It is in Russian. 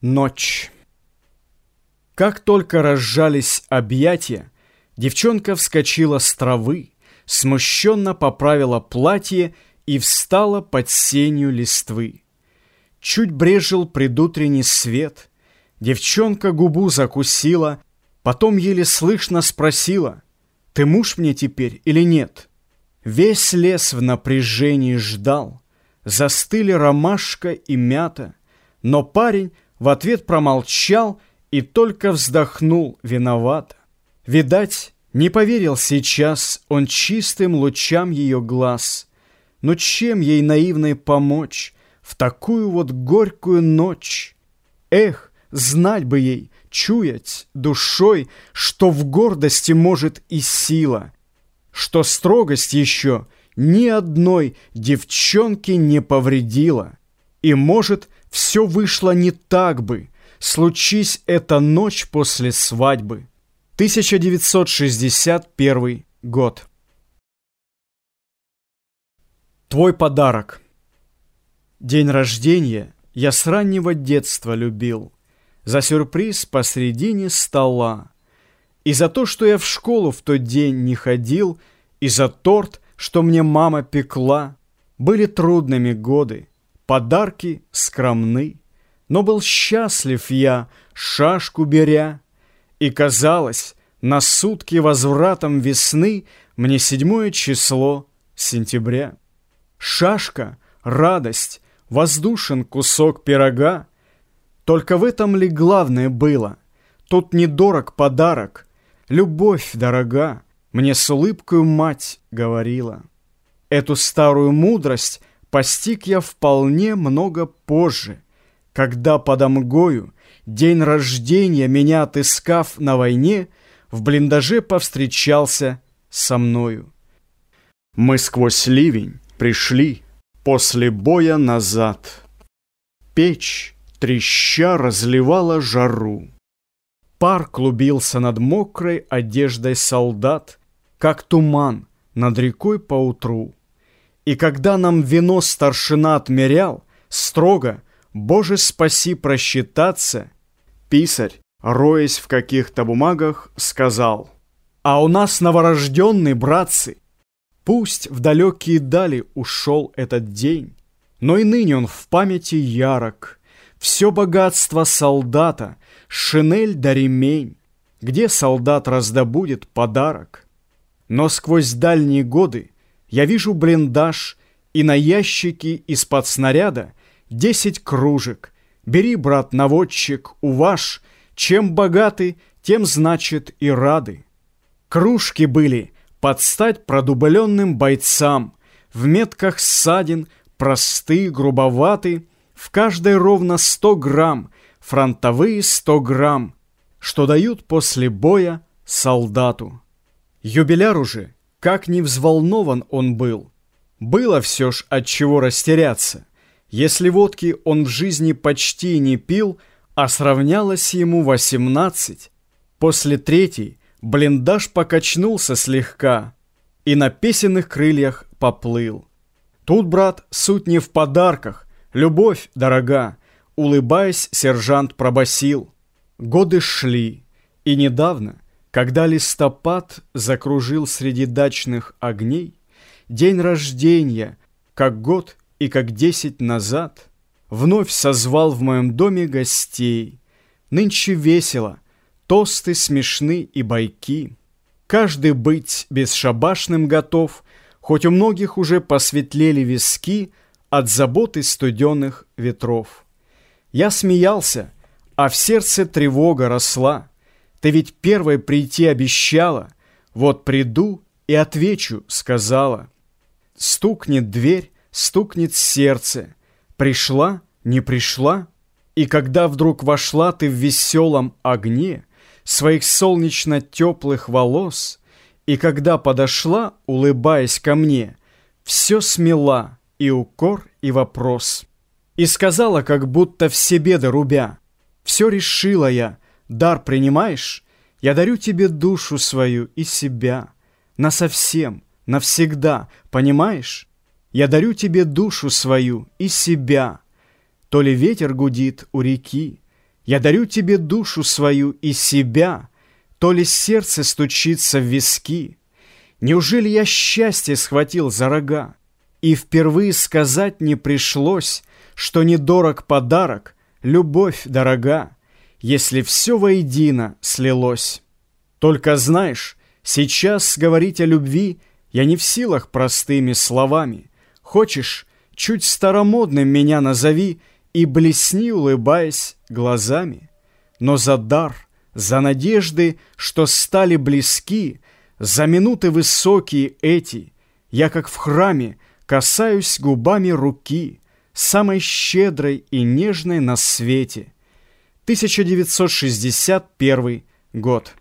Ночь. Как только разжались объятия, девчонка вскочила с травы, смущенно поправила платье и встала под сенью листвы. Чуть брежил предутренний свет, девчонка губу закусила, потом еле слышно спросила, «Ты муж мне теперь или нет?» Весь лес в напряжении ждал, застыли ромашка и мята, но парень в ответ промолчал и только вздохнул виновато. Видать, не поверил сейчас он чистым лучам ее глаз. Но чем ей наивной помочь в такую вот горькую ночь? Эх, знать бы ей, чуять душой, что в гордости может и сила, что строгость еще ни одной девчонке не повредила. И, может, все вышло не так бы, случись эта ночь после свадьбы. 1961 год. Твой подарок. День рождения я с раннего детства любил. За сюрприз посредине стола. И за то, что я в школу в тот день не ходил, и за торт, что мне мама пекла, были трудными годы. Подарки скромны, но был счастлив я, шашку беря, И казалось, на сутки возвратом весны Мне седьмое число сентября. Шашка, радость, воздушен кусок пирога, Только в этом ли главное было? Тут недорог подарок, любовь дорога, Мне с улыбкою мать говорила. Эту старую мудрость постиг я вполне много позже, когда под Амгою, день рождения меня отыскав на войне, в блиндаже повстречался со мною. Мы сквозь ливень пришли после боя назад. Печь, треща, разливала жару. Пар клубился над мокрой одеждой солдат, как туман над рекой поутру. И когда нам вино старшина отмерял, строго, Боже, спаси просчитаться, писарь, роясь в каких-то бумагах, сказал, А у нас новорожденные братцы, пусть в далекие дали ушел этот день, но и ныне он в памяти ярок, все богатство солдата, шинель да ремень, где солдат раздобудет подарок. Но сквозь дальние годы я вижу блиндаж, и на ящике из-под снаряда десять кружек. Бери, брат, наводчик, уваж, чем богаты, тем, значит, и рады. Кружки были под стать продубленным бойцам, в метках ссадин, просты, грубоваты, в каждой ровно сто грамм, фронтовые сто грамм, что дают после боя солдату. Юбиляр уже как не взволнован он был. Было все ж от чего растеряться. Если водки он в жизни почти не пил, а сравнялось ему восемнадцать. После третьей блиндаж покачнулся слегка и на песенных крыльях поплыл. Тут, брат, суть не в подарках, любовь дорога, улыбаясь, сержант пробасил. Годы шли, и недавно когда листопад закружил среди дачных огней, День рождения, как год и как десять назад, Вновь созвал в моем доме гостей. Нынче весело, тосты смешны и байки. Каждый быть бесшабашным готов, Хоть у многих уже посветлели виски От заботы студенных ветров. Я смеялся, а в сердце тревога росла. Ты ведь первой прийти обещала. Вот приду и отвечу, сказала. Стукнет дверь, стукнет сердце. Пришла, не пришла? И когда вдруг вошла ты в веселом огне Своих солнечно-теплых волос, И когда подошла, улыбаясь ко мне, Все смела и укор, и вопрос. И сказала, как будто все беды рубя, Все решила я, Дар принимаешь? Я дарю тебе душу свою и себя. Насовсем, навсегда, понимаешь? Я дарю тебе душу свою и себя. То ли ветер гудит у реки, Я дарю тебе душу свою и себя, То ли сердце стучится в виски. Неужели я счастье схватил за рога? И впервые сказать не пришлось, Что недорог подарок, любовь дорога, Если все воедино слилось. Только знаешь, сейчас говорить о любви Я не в силах простыми словами. Хочешь, чуть старомодным меня назови И блесни, улыбаясь, глазами. Но за дар, за надежды, что стали близки, За минуты высокие эти, Я, как в храме, касаюсь губами руки, Самой щедрой и нежной на свете. 1961 год.